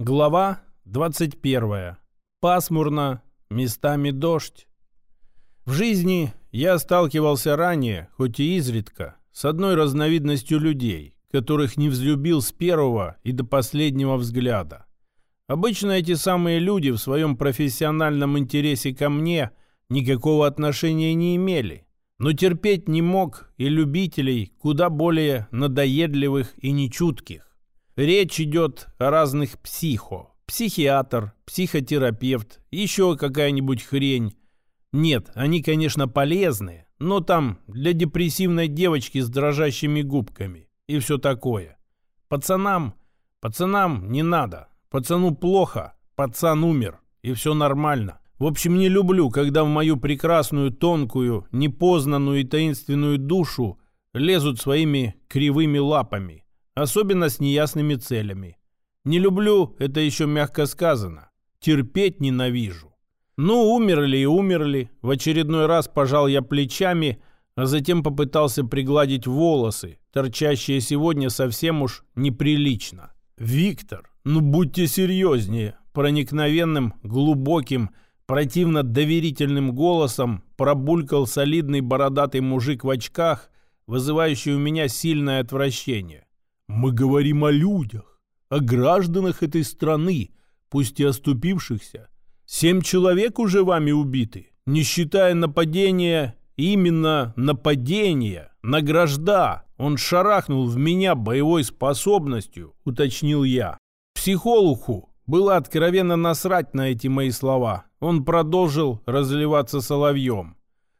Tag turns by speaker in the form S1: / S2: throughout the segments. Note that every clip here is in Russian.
S1: Глава 21. Пасмурно, местами дождь. В жизни я сталкивался ранее, хоть и изредка, с одной разновидностью людей, которых не взлюбил с первого и до последнего взгляда. Обычно эти самые люди в своем профессиональном интересе ко мне никакого отношения не имели, но терпеть не мог и любителей куда более надоедливых и нечутких. Речь идет о разных психо. Психиатр, психотерапевт, еще какая-нибудь хрень. Нет, они, конечно, полезные, но там для депрессивной девочки с дрожащими губками и все такое. Пацанам, пацанам не надо. Пацану плохо, пацан умер, и все нормально. В общем, не люблю, когда в мою прекрасную, тонкую, непознанную и таинственную душу лезут своими кривыми лапами особенно с неясными целями. Не люблю, это еще мягко сказано. Терпеть ненавижу. Ну, умерли и умерли. В очередной раз пожал я плечами, а затем попытался пригладить волосы, торчащие сегодня совсем уж неприлично. «Виктор, ну будьте серьезнее!» Проникновенным, глубоким, противно доверительным голосом пробулькал солидный бородатый мужик в очках, вызывающий у меня сильное отвращение. Мы говорим о людях, о гражданах этой страны, пусть и оступившихся. Семь человек уже вами убиты, не считая нападения, именно нападения на гражда. Он шарахнул в меня боевой способностью, уточнил я. Психологу было откровенно насрать на эти мои слова. Он продолжил разливаться соловьем.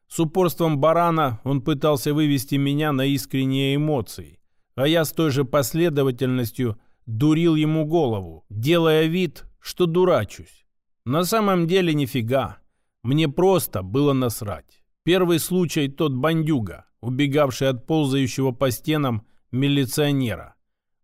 S1: С упорством барана он пытался вывести меня на искренние эмоции а я с той же последовательностью дурил ему голову, делая вид, что дурачусь. На самом деле нифига. Мне просто было насрать. Первый случай тот бандюга, убегавший от ползающего по стенам милиционера.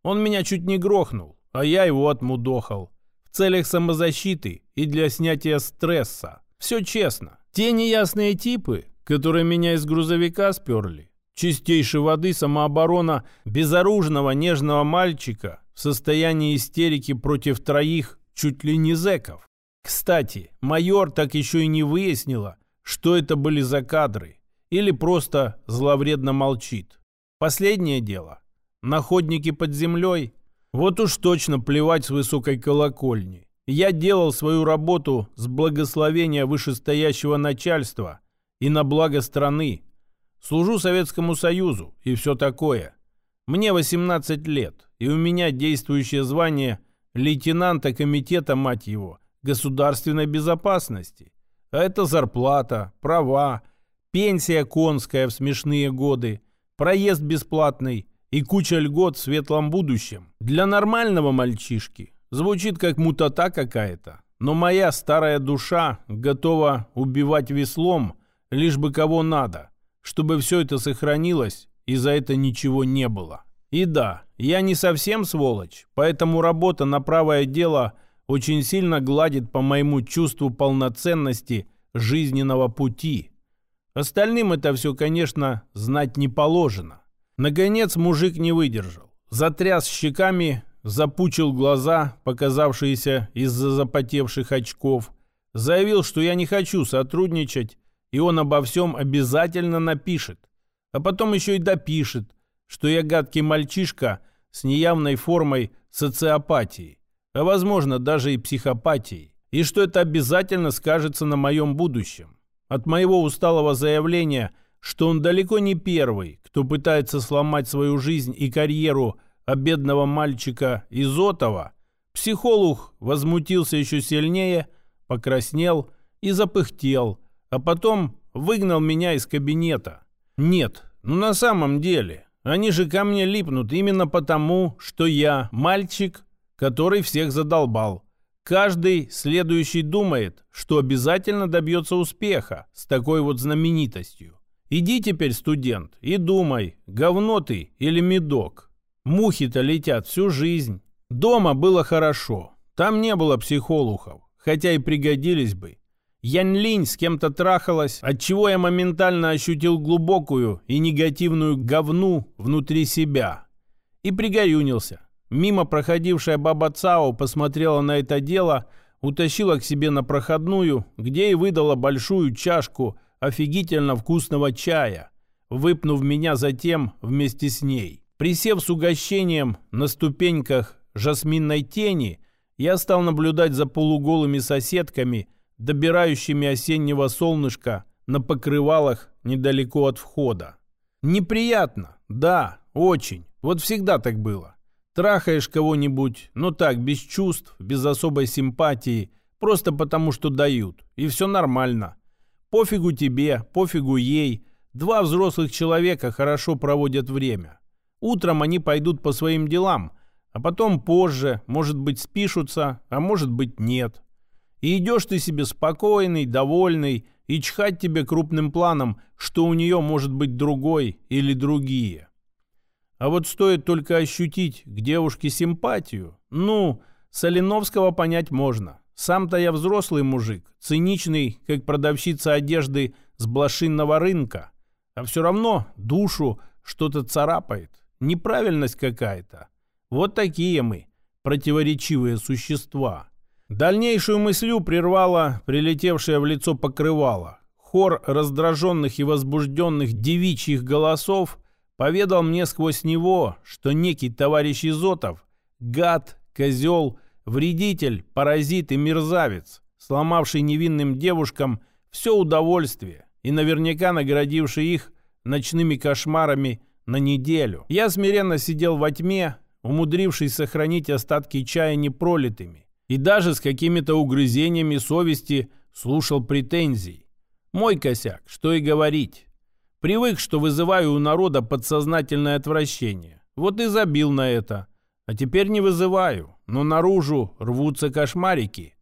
S1: Он меня чуть не грохнул, а я его отмудохал. В целях самозащиты и для снятия стресса. Все честно. Те неясные типы, которые меня из грузовика сперли, чистейшей воды самооборона безоружного нежного мальчика в состоянии истерики против троих чуть ли не зэков. Кстати, майор так еще и не выяснила, что это были за кадры, или просто зловредно молчит. Последнее дело. Находники под землей. Вот уж точно плевать с высокой колокольни. Я делал свою работу с благословения вышестоящего начальства и на благо страны, Служу Советскому Союзу и все такое. Мне 18 лет, и у меня действующее звание лейтенанта комитета, мать его, государственной безопасности. А это зарплата, права, пенсия конская в смешные годы, проезд бесплатный и куча льгот в светлом будущем. Для нормального мальчишки звучит как мутата какая-то. Но моя старая душа готова убивать веслом, лишь бы кого надо – чтобы все это сохранилось и за это ничего не было. И да, я не совсем сволочь, поэтому работа на правое дело очень сильно гладит по моему чувству полноценности жизненного пути. Остальным это все, конечно, знать не положено. Наконец мужик не выдержал. Затряс щеками, запучил глаза, показавшиеся из-за запотевших очков, заявил, что я не хочу сотрудничать и он обо всем обязательно напишет. А потом еще и допишет, что я гадкий мальчишка с неявной формой социопатии, а возможно даже и психопатии, и что это обязательно скажется на моем будущем. От моего усталого заявления, что он далеко не первый, кто пытается сломать свою жизнь и карьеру а бедного мальчика Изотова, психолог возмутился еще сильнее, покраснел и запыхтел – а потом выгнал меня из кабинета. Нет, ну на самом деле, они же ко мне липнут именно потому, что я мальчик, который всех задолбал. Каждый следующий думает, что обязательно добьется успеха с такой вот знаменитостью. Иди теперь, студент, и думай, говно ты или медок. Мухи-то летят всю жизнь. Дома было хорошо. Там не было психологов, хотя и пригодились бы. Янь Линь с кем-то трахалась, отчего я моментально ощутил глубокую и негативную говну внутри себя. И пригорюнился. Мимо проходившая баба Цао посмотрела на это дело, утащила к себе на проходную, где и выдала большую чашку офигительно вкусного чая, выпнув меня затем вместе с ней. Присев с угощением на ступеньках жасминной тени, я стал наблюдать за полуголыми соседками, добирающими осеннего солнышка на покрывалах недалеко от входа. Неприятно, да, очень. Вот всегда так было. Трахаешь кого-нибудь, ну так, без чувств, без особой симпатии, просто потому что дают, и все нормально. Пофигу тебе, пофигу ей. Два взрослых человека хорошо проводят время. Утром они пойдут по своим делам, а потом позже, может быть, спишутся, а может быть, нет. И идешь ты себе спокойный, довольный, и чхать тебе крупным планом, что у нее может быть другой или другие. А вот стоит только ощутить к девушке симпатию, ну, Соленовского понять можно. Сам-то я взрослый мужик, циничный, как продавщица одежды с блошинного рынка. А все равно душу что-то царапает. Неправильность какая-то. Вот такие мы, противоречивые существа. Дальнейшую мыслю прервала прилетевшее в лицо покрывало. Хор раздраженных и возбужденных девичьих голосов поведал мне сквозь него, что некий товарищ Изотов, гад, козел, вредитель, паразит и мерзавец, сломавший невинным девушкам все удовольствие и наверняка наградивший их ночными кошмарами на неделю. Я смиренно сидел во тьме, умудрившись сохранить остатки чая непролитыми, и даже с какими-то угрызениями совести слушал претензий. Мой косяк, что и говорить. Привык, что вызываю у народа подсознательное отвращение. Вот и забил на это. А теперь не вызываю, но наружу рвутся кошмарики.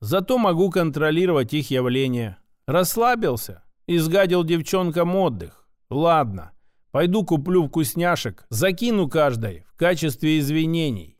S1: Зато могу контролировать их явление. Расслабился? Изгадил девчонкам отдых. Ладно, пойду куплю вкусняшек, закину каждой в качестве извинений.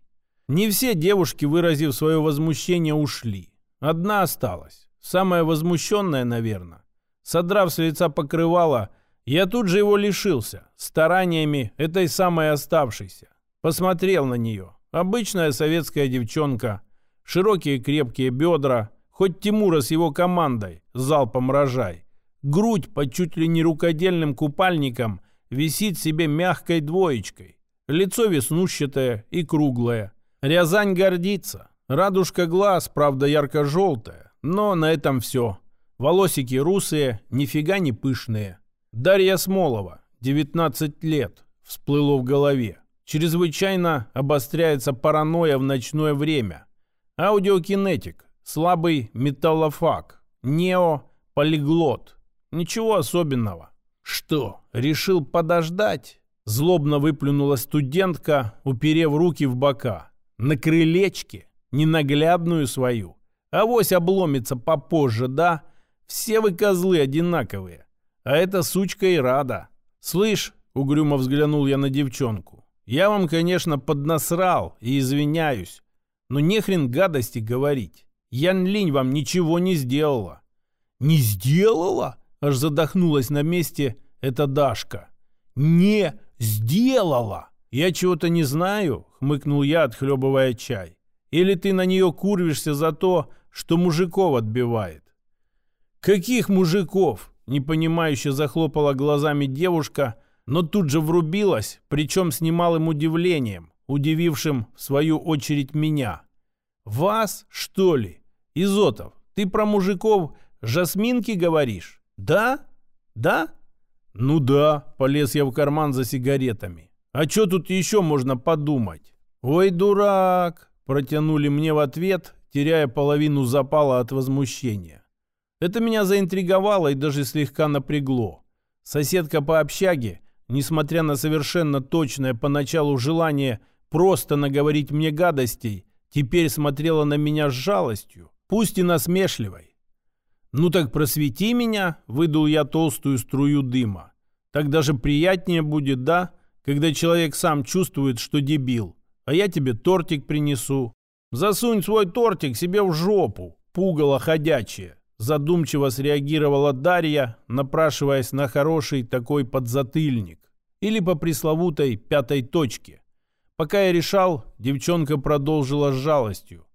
S1: Не все девушки, выразив свое возмущение, ушли. Одна осталась. Самая возмущенная, наверное. Содрав с лица покрывало, я тут же его лишился, стараниями этой самой оставшейся. Посмотрел на нее. Обычная советская девчонка. Широкие крепкие бедра. Хоть Тимура с его командой, залпом рожай. Грудь под чуть ли не рукодельным купальником висит себе мягкой двоечкой. Лицо веснущатое и круглое. Рязань гордится. Радужка глаз, правда, ярко-желтая. Но на этом все. Волосики русые, нифига не пышные. Дарья Смолова, 19 лет, всплыло в голове. Чрезвычайно обостряется паранойя в ночное время. Аудиокинетик, слабый металлофаг, нео, полиглот. Ничего особенного. Что, решил подождать? Злобно выплюнула студентка, уперев руки в бока на крылечке, ненаглядную свою. Авось обломится попозже, да? Все вы козлы одинаковые. А эта сучка и рада. Слышь, угрюмо взглянул я на девчонку. Я вам, конечно, поднасрал и извиняюсь. Но нехрен гадости говорить. Ян Линь вам ничего не сделала. Не сделала? Аж задохнулась на месте эта Дашка. Не сделала! «Я чего-то не знаю», — хмыкнул я, отхлебывая чай. «Или ты на нее курвишься за то, что мужиков отбивает?» «Каких мужиков?» — непонимающе захлопала глазами девушка, но тут же врубилась, причем с немалым удивлением, удивившим в свою очередь меня. «Вас, что ли? Изотов, ты про мужиков жасминки говоришь? Да? Да?» «Ну да», — полез я в карман за сигаретами. А что тут еще можно подумать? Ой, дурак, протянули мне в ответ, теряя половину запала от возмущения. Это меня заинтриговало и даже слегка напрягло. Соседка по общаге, несмотря на совершенно точное поначалу желание просто наговорить мне гадостей, теперь смотрела на меня с жалостью, пусть и насмешливой. «Ну так просвети меня», — выдул я толстую струю дыма. «Так даже приятнее будет, да?» Когда человек сам чувствует, что дебил. А я тебе тортик принесу. Засунь свой тортик себе в жопу, пугало ходячее. Задумчиво среагировала Дарья, напрашиваясь на хороший такой подзатыльник. Или по пресловутой пятой точке. Пока я решал, девчонка продолжила с жалостью.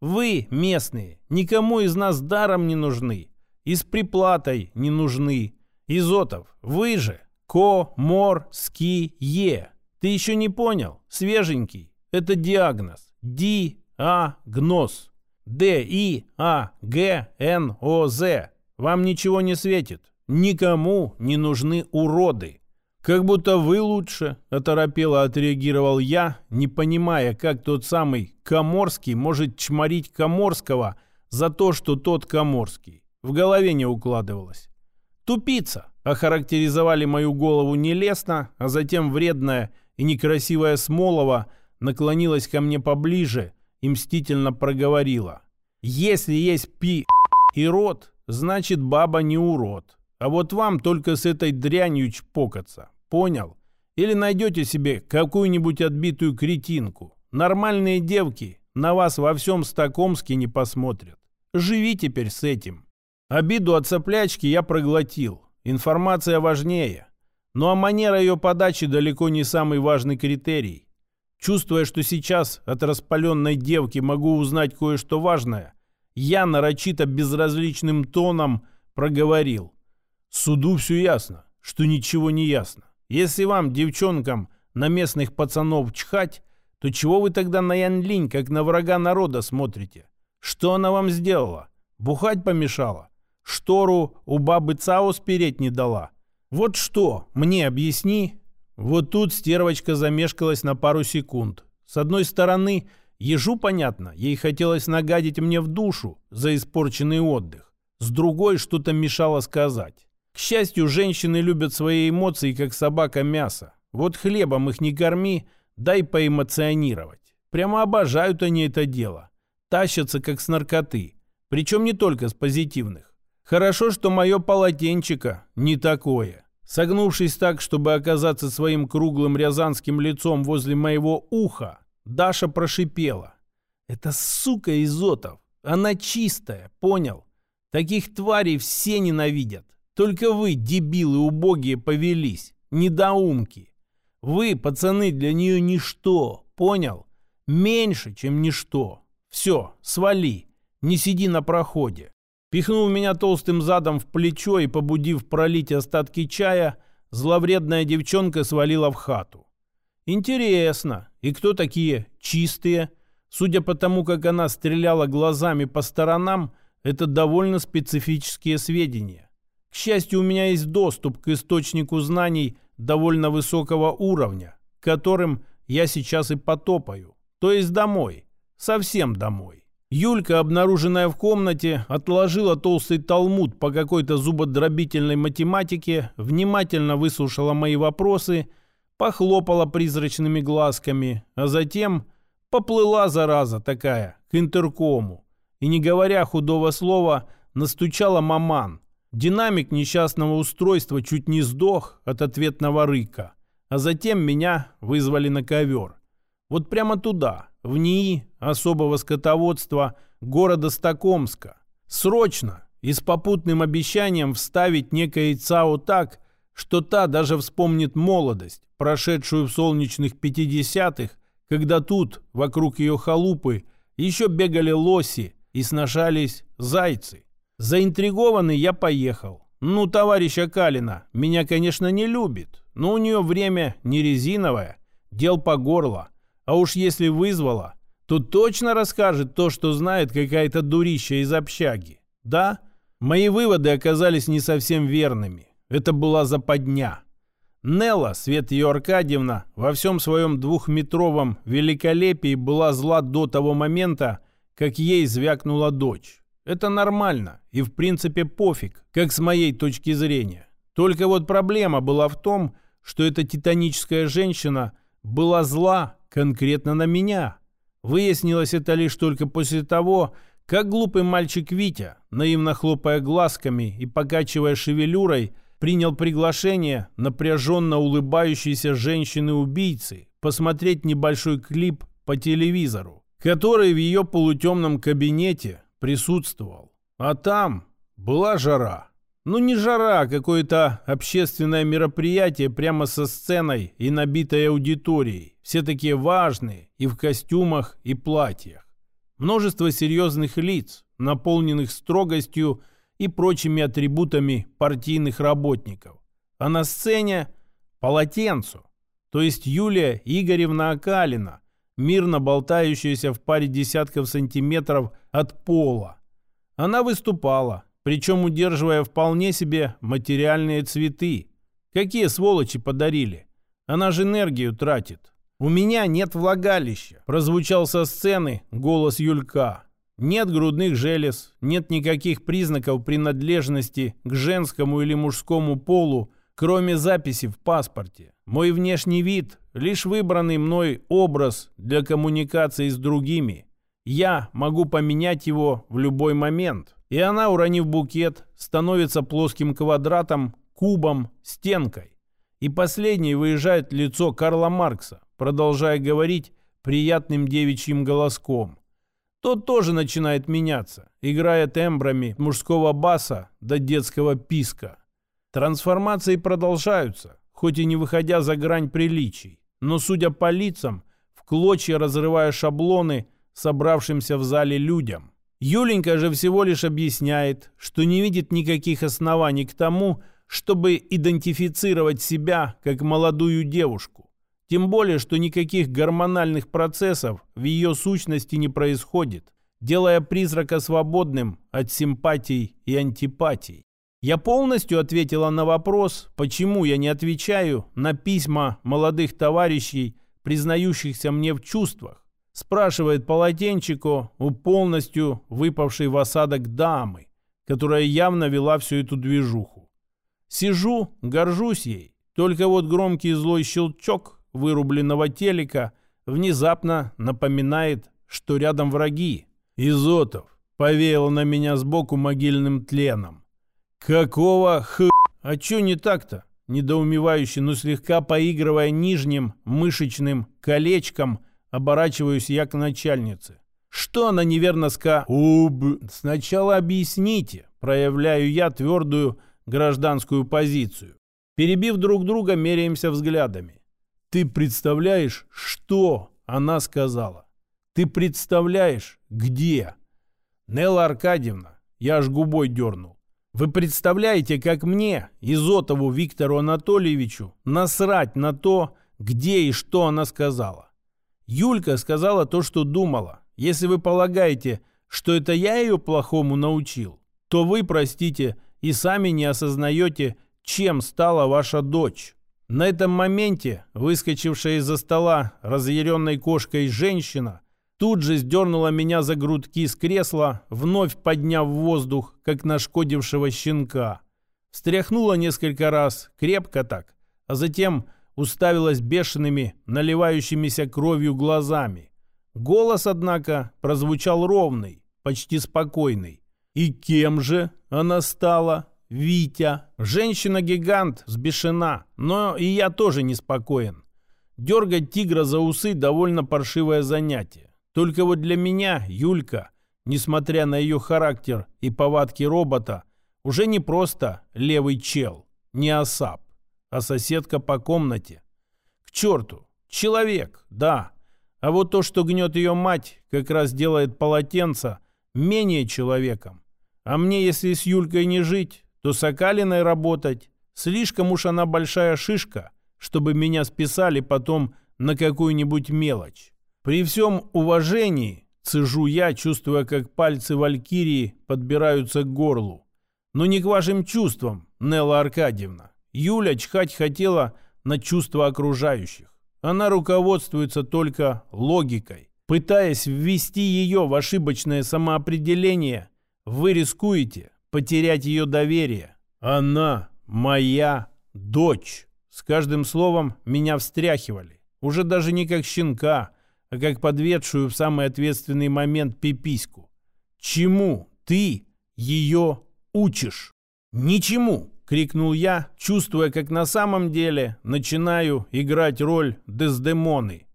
S1: «Вы, местные, никому из нас даром не нужны. И с приплатой не нужны. Изотов, вы же Ко, Мор, Ски, Е. Ты еще не понял? Свеженький. Это диагноз. Ди, А, Гнос. Д, И, А, Г, Н, О, З. Вам ничего не светит. Никому не нужны уроды. Как будто вы лучше, оторопело отреагировал я, не понимая, как тот самый Коморский может чморить Коморского за то, что тот Коморский. В голове не укладывалось. Тупица, охарактеризовали мою голову нелестно, а затем вредная и некрасивая Смолова наклонилась ко мне поближе и мстительно проговорила. «Если есть пи и рот, значит баба не урод. А вот вам только с этой дрянью чпокаться. Понял? Или найдете себе какую-нибудь отбитую кретинку. Нормальные девки на вас во всем Стокомске не посмотрят. Живи теперь с этим». Обиду от соплячки я проглотил. Информация важнее. Ну а манера ее подачи далеко не самый важный критерий. Чувствуя, что сейчас от распаленной девки могу узнать кое-что важное, я нарочито безразличным тоном проговорил. Суду все ясно, что ничего не ясно. Если вам, девчонкам, на местных пацанов чхать, то чего вы тогда на Янлинь, как на врага народа, смотрите? Что она вам сделала? Бухать помешала? Штору у бабы Цао спереть не дала. Вот что, мне объясни. Вот тут стервочка замешкалась на пару секунд. С одной стороны, ежу понятно, ей хотелось нагадить мне в душу за испорченный отдых. С другой, что-то мешало сказать. К счастью, женщины любят свои эмоции, как собака мясо. Вот хлебом их не корми, дай поэмоционировать. Прямо обожают они это дело. Тащатся, как с наркоты. Причем не только с позитивных. Хорошо, что мое полотенчико не такое. Согнувшись так, чтобы оказаться своим круглым рязанским лицом возле моего уха, Даша прошипела. «Это сука Изотов! Она чистая, понял? Таких тварей все ненавидят. Только вы, дебилы убогие, повелись. Недоумки. Вы, пацаны, для нее ничто, понял? Меньше, чем ничто. Все, свали. Не сиди на проходе. Пихнув меня толстым задом в плечо и побудив пролить остатки чая, зловредная девчонка свалила в хату. Интересно, и кто такие чистые? Судя по тому, как она стреляла глазами по сторонам, это довольно специфические сведения. К счастью, у меня есть доступ к источнику знаний довольно высокого уровня, которым я сейчас и потопаю. То есть домой. Совсем домой. Юлька, обнаруженная в комнате, отложила толстый талмуд по какой-то зубодробительной математике, внимательно выслушала мои вопросы, похлопала призрачными глазками, а затем поплыла, зараза такая, к интеркому. И, не говоря худого слова, настучала маман. Динамик несчастного устройства чуть не сдох от ответного рыка. А затем меня вызвали на ковер. Вот прямо туда, в НИИ особого скотоводства города Стокомска. Срочно и с попутным обещанием вставить некое ЦАО так, что та даже вспомнит молодость, прошедшую в солнечных 50-х, когда тут, вокруг ее халупы, еще бегали лоси и сношались зайцы. Заинтригованный я поехал. Ну, товарищ Акалина меня, конечно, не любит, но у нее время не резиновое, дел по горло. А уж если вызвала, то точно расскажет то, что знает какая-то дурища из общаги. Да, мои выводы оказались не совсем верными. Это была западня. Нелла, Свет ее Аркадьевна, во всем своем двухметровом великолепии была зла до того момента, как ей звякнула дочь. Это нормально и в принципе пофиг, как с моей точки зрения. Только вот проблема была в том, что эта титаническая женщина была зла конкретно на меня. Выяснилось это лишь только после того, как глупый мальчик Витя, наивно хлопая глазками и покачивая шевелюрой, принял приглашение напряженно улыбающейся женщины-убийцы посмотреть небольшой клип по телевизору, который в ее полутемном кабинете присутствовал. А там была жара. Ну не жара, а какое-то общественное мероприятие прямо со сценой и набитой аудиторией. Все такие важные и в костюмах, и платьях. Множество серьезных лиц, наполненных строгостью и прочими атрибутами партийных работников. А на сцене полотенцу, то есть Юлия Игоревна Акалина, мирно болтающаяся в паре десятков сантиметров от пола. Она выступала, причем удерживая вполне себе материальные цветы. Какие сволочи подарили? Она же энергию тратит. «У меня нет влагалища», – прозвучал со сцены голос Юлька. Нет грудных желез, нет никаких признаков принадлежности к женскому или мужскому полу, кроме записи в паспорте. Мой внешний вид – лишь выбранный мной образ для коммуникации с другими. Я могу поменять его в любой момент. И она, уронив букет, становится плоским квадратом, кубом, стенкой. И последней выезжает лицо Карла Маркса, продолжая говорить приятным девичьим голоском. Тот тоже начинает меняться, играя тембрами мужского баса до детского писка. Трансформации продолжаются, хоть и не выходя за грань приличий. Но, судя по лицам, в клочья разрывая шаблоны собравшимся в зале людям. Юленька же всего лишь объясняет, что не видит никаких оснований к тому, чтобы идентифицировать себя как молодую девушку. Тем более, что никаких гормональных процессов в ее сущности не происходит, делая призрака свободным от симпатий и антипатий. Я полностью ответила на вопрос, почему я не отвечаю на письма молодых товарищей, признающихся мне в чувствах, Спрашивает полотенчику у полностью выпавшей в осадок дамы, которая явно вела всю эту движуху. Сижу, горжусь ей, только вот громкий злой щелчок вырубленного телека внезапно напоминает, что рядом враги. Изотов повеял на меня сбоку могильным тленом. «Какого х... А чё не так-то?» Недоумевающе, но слегка поигрывая нижним мышечным колечком – Оборачиваюсь я к начальнице. Что она неверно ска... Уб... Сначала объясните. Проявляю я твердую гражданскую позицию. Перебив друг друга, меряемся взглядами. Ты представляешь, что она сказала? Ты представляешь, где? Нелла Аркадьевна, я аж губой дернул. Вы представляете, как мне, Изотову Виктору Анатольевичу, насрать на то, где и что она сказала? Юлька сказала то, что думала. Если вы полагаете, что это я ее плохому научил, то вы, простите, и сами не осознаете, чем стала ваша дочь. На этом моменте выскочившая из-за стола разъяренной кошкой женщина тут же сдернула меня за грудки с кресла, вновь подняв в воздух, как нашкодившего щенка. Встряхнула несколько раз, крепко так, а затем уставилась бешеными, наливающимися кровью глазами. Голос, однако, прозвучал ровный, почти спокойный. И кем же она стала? Витя. Женщина-гигант взбешена, но и я тоже неспокоен. Дергать тигра за усы довольно паршивое занятие. Только вот для меня Юлька, несмотря на ее характер и повадки робота, уже не просто левый чел, не осап а соседка по комнате. К черту! Человек, да. А вот то, что гнет ее мать, как раз делает полотенце менее человеком. А мне, если с Юлькой не жить, то с Акалиной работать. Слишком уж она большая шишка, чтобы меня списали потом на какую-нибудь мелочь. При всем уважении цежу я, чувствуя, как пальцы Валькирии подбираются к горлу. Но не к вашим чувствам, Нелла Аркадьевна. Юля чхать хотела на чувства окружающих. Она руководствуется только логикой. Пытаясь ввести ее в ошибочное самоопределение, вы рискуете потерять ее доверие. Она моя дочь. С каждым словом меня встряхивали. Уже даже не как щенка, а как подведшую в самый ответственный момент пипиську. Чему ты ее учишь? Ничему. — крикнул я, чувствуя, как на самом деле начинаю играть роль Дездемоны.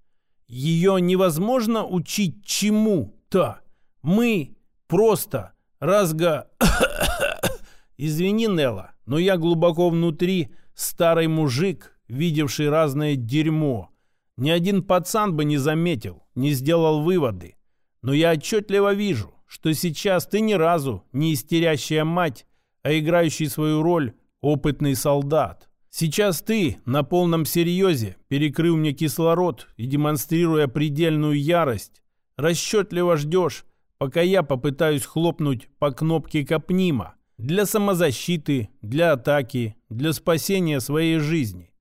S1: «Ее невозможно учить чему-то. Мы просто разго...» Извини, Нелла, но я глубоко внутри старый мужик, видевший разное дерьмо. Ни один пацан бы не заметил, не сделал выводы. Но я отчетливо вижу, что сейчас ты ни разу не истерящая мать, а играющий свою роль опытный солдат. Сейчас ты на полном серьезе, перекрыл мне кислород и демонстрируя предельную ярость, расчетливо ждешь, пока я попытаюсь хлопнуть по кнопке Капнима для самозащиты, для атаки, для спасения своей жизни.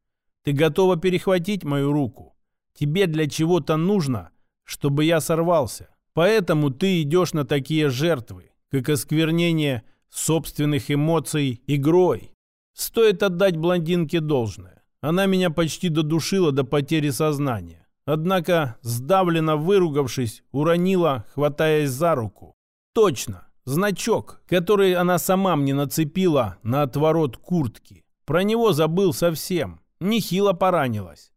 S1: Ты готова перехватить мою руку. Тебе для чего-то нужно, чтобы я сорвался. Поэтому ты идешь на такие жертвы, как осквернение собственных эмоций игрой. Стоит отдать блондинке должное. Она меня почти додушила до потери сознания. Однако, сдавленно выругавшись, уронила, хватаясь за руку. Точно, значок, который она сама мне нацепила на отворот куртки. Про него забыл совсем. Нехило поранилась.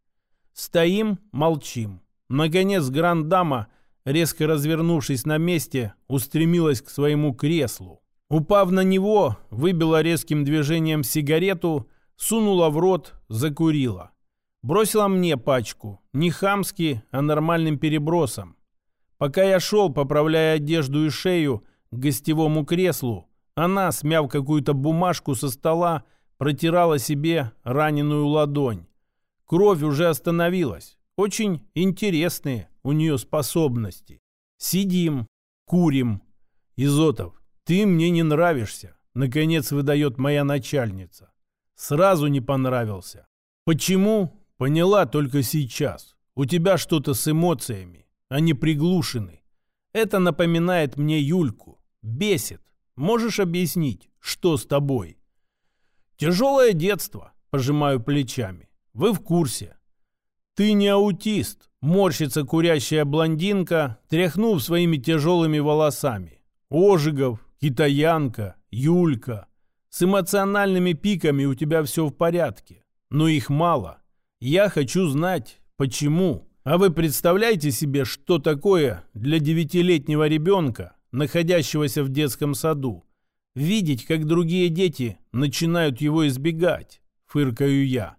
S1: Стоим, молчим. Наконец, грандама, резко развернувшись на месте, устремилась к своему креслу. Упав на него, выбила резким движением сигарету, сунула в рот, закурила. Бросила мне пачку, не хамски, а нормальным перебросом. Пока я шел, поправляя одежду и шею к гостевому креслу, она, смяв какую-то бумажку со стола, протирала себе раненую ладонь. Кровь уже остановилась. Очень интересные у нее способности. Сидим, курим. Изотов, ты мне не нравишься, наконец выдает моя начальница. Сразу не понравился. Почему? Поняла только сейчас. У тебя что-то с эмоциями. Они приглушены. Это напоминает мне Юльку. Бесит. Можешь объяснить, что с тобой? Тяжелое детство, пожимаю плечами. Вы в курсе. Ты не аутист, морщится курящая блондинка, тряхнув своими тяжелыми волосами. Ожигов, китаянка, Юлька. С эмоциональными пиками у тебя все в порядке. Но их мало. Я хочу знать, почему. А вы представляете себе, что такое для девятилетнего ребенка, находящегося в детском саду, видеть, как другие дети начинают его избегать, фыркаю я.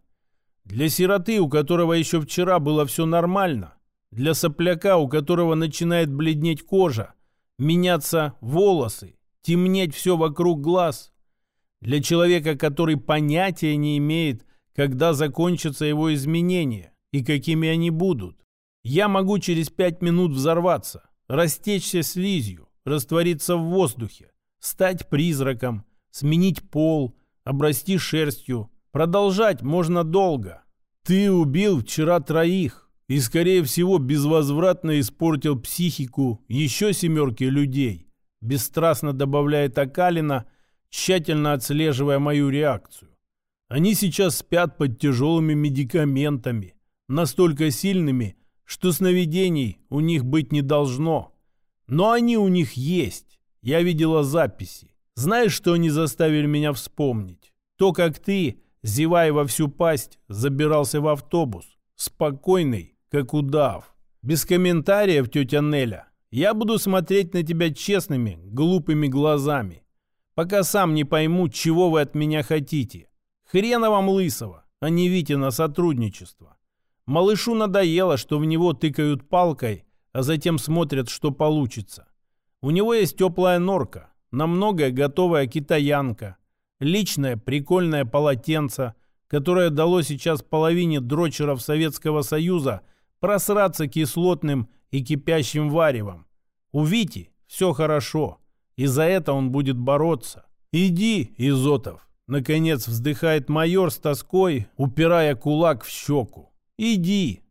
S1: Для сироты, у которого еще вчера было все нормально, для сопляка, у которого начинает бледнеть кожа, меняться волосы, темнеть все вокруг глаз, для человека, который понятия не имеет, когда закончатся его изменения и какими они будут. Я могу через пять минут взорваться, растечься слизью, раствориться в воздухе, стать призраком, сменить пол, обрасти шерстью. Продолжать можно долго. Ты убил вчера троих и, скорее всего, безвозвратно испортил психику еще семерки людей, бесстрастно добавляет Акалина, тщательно отслеживая мою реакцию. Они сейчас спят под тяжелыми медикаментами, настолько сильными, что сновидений у них быть не должно. Но они у них есть. Я видела записи. Знаешь, что они заставили меня вспомнить? То, как ты, зевая во всю пасть, забирался в автобус. Спокойный, как удав. Без комментариев, тетя Неля. Я буду смотреть на тебя честными, глупыми глазами. Пока сам не пойму, чего вы от меня хотите. Хрена вам лысого, а не Вите на сотрудничество. Малышу надоело, что в него тыкают палкой, а затем смотрят, что получится. У него есть теплая норка, на многое готовая китаянка, личное прикольное полотенце, которое дало сейчас половине дрочеров Советского Союза просраться кислотным и кипящим варевом. У Вити все хорошо, и за это он будет бороться. «Иди, Изотов!» Наконец вздыхает майор с тоской, упирая кулак в щеку. «Иди!»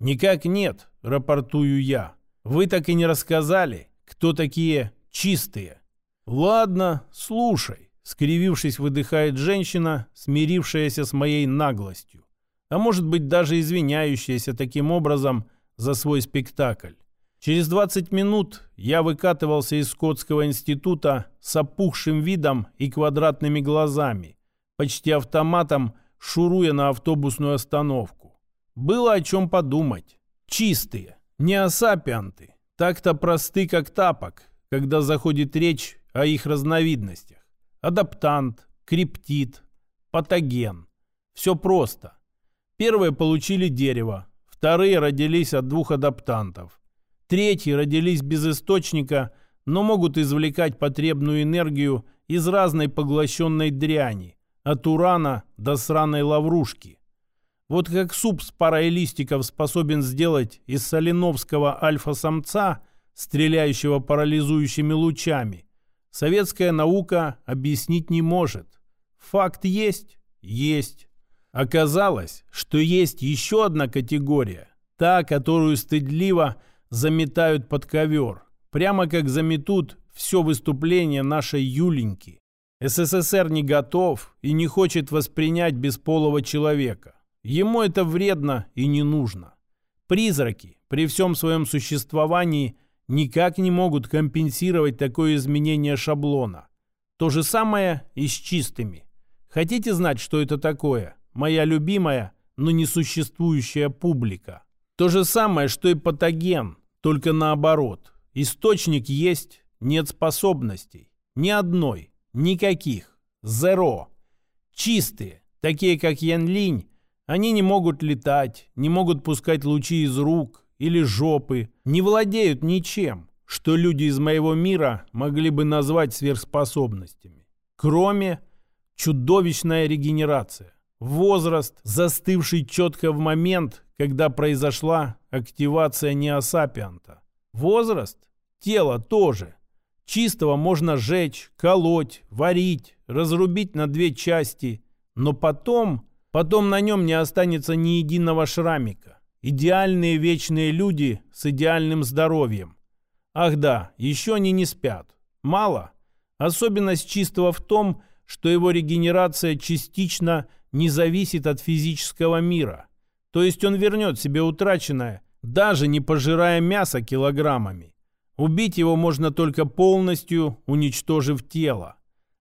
S1: «Никак нет», — рапортую я. «Вы так и не рассказали, кто такие чистые. Ладно, слушай, скривившись, выдыхает женщина, смирившаяся с моей наглостью. А может быть, даже извиняющаяся таким образом за свой спектакль. Через 20 минут я выкатывался из Скотского института с опухшим видом и квадратными глазами, почти автоматом шуруя на автобусную остановку. Было о чем подумать. Чистые, не асапианты, так-то просты, как тапок, когда заходит речь о их разновидностях. адаптант, криптид, патоген. Все просто. Первые получили дерево, вторые родились от двух адаптантов. Третьи родились без источника, но могут извлекать потребную энергию из разной поглощенной дряни, от урана до сраной лаврушки. Вот как суп с парой листиков способен сделать из соленовского альфа-самца, стреляющего парализующими лучами, советская наука объяснить не может. Факт есть? Есть. Оказалось, что есть еще одна категория, та, которую стыдливо заметают под ковер, прямо как заметут все выступление нашей Юленьки. СССР не готов и не хочет воспринять бесполого человека. Ему это вредно и не нужно. Призраки при всем своем существовании никак не могут компенсировать такое изменение шаблона. То же самое и с чистыми. Хотите знать, что это такое? Моя любимая, но несуществующая публика. То же самое, что и патоген, только наоборот. Источник есть, нет способностей. Ни одной, никаких. Зеро. Чистые, такие как Ян Линь, они не могут летать, не могут пускать лучи из рук или жопы, не владеют ничем, что люди из моего мира могли бы назвать сверхспособностями. Кроме чудовищная регенерация. Возраст, застывший четко в момент, когда произошла активация неосапианта. Возраст? Тело тоже. Чистого можно жечь, колоть, варить, разрубить на две части. Но потом, потом на нем не останется ни единого шрамика. Идеальные вечные люди с идеальным здоровьем. Ах да, еще они не спят. Мало. Особенность чистого в том, что его регенерация частично не зависит от физического мира. То есть он вернет себе утраченное, даже не пожирая мясо килограммами. Убить его можно только полностью, уничтожив тело.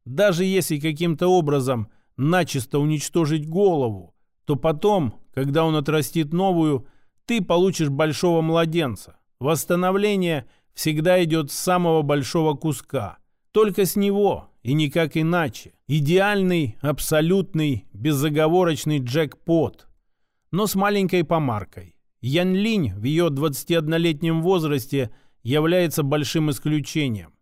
S1: Даже если каким-то образом начисто уничтожить голову, то потом, когда он отрастит новую, ты получишь большого младенца. Восстановление всегда идет с самого большого куска. Только с него и никак иначе. Идеальный, абсолютный, безоговорочный джекпот. Но с маленькой помаркой. Ян Линь в ее 21-летнем возрасте – является большим исключением.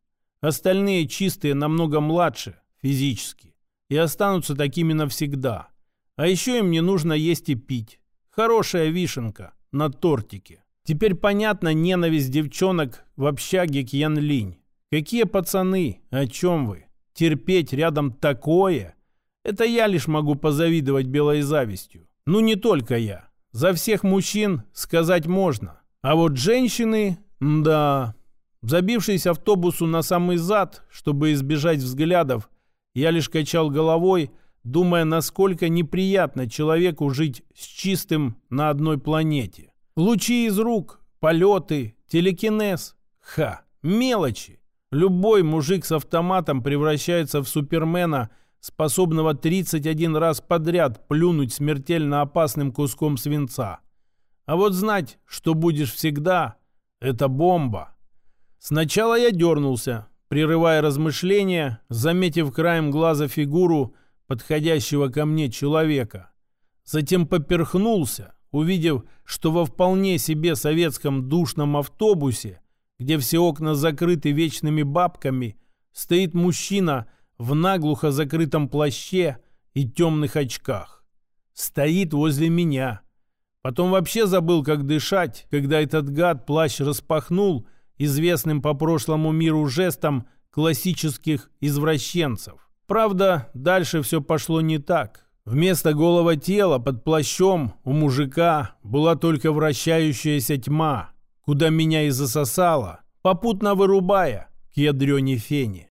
S1: Остальные чистые намного младше физически и останутся такими навсегда. А еще им не нужно есть и пить. Хорошая вишенка на тортике. Теперь понятна ненависть девчонок в общаге к Ян Линь. Какие пацаны, о чем вы? Терпеть рядом такое? Это я лишь могу позавидовать белой завистью. Ну не только я. За всех мужчин сказать можно. А вот женщины да, забившись автобусу на самый зад, чтобы избежать взглядов, я лишь качал головой, думая, насколько неприятно человеку жить с чистым на одной планете. Лучи из рук, полеты, телекинез. Ха, мелочи. Любой мужик с автоматом превращается в супермена, способного 31 раз подряд плюнуть смертельно опасным куском свинца. А вот знать, что будешь всегда, это бомба. Сначала я дернулся, прерывая размышления, заметив краем глаза фигуру подходящего ко мне человека. Затем поперхнулся, увидев, что во вполне себе советском душном автобусе, где все окна закрыты вечными бабками, стоит мужчина в наглухо закрытом плаще и темных очках. Стоит возле меня, Потом вообще забыл, как дышать, когда этот гад плащ распахнул известным по прошлому миру жестом классических извращенцев. Правда, дальше все пошло не так. Вместо голого тела под плащом у мужика была только вращающаяся тьма, куда меня и засосало, попутно вырубая к ядрене фени.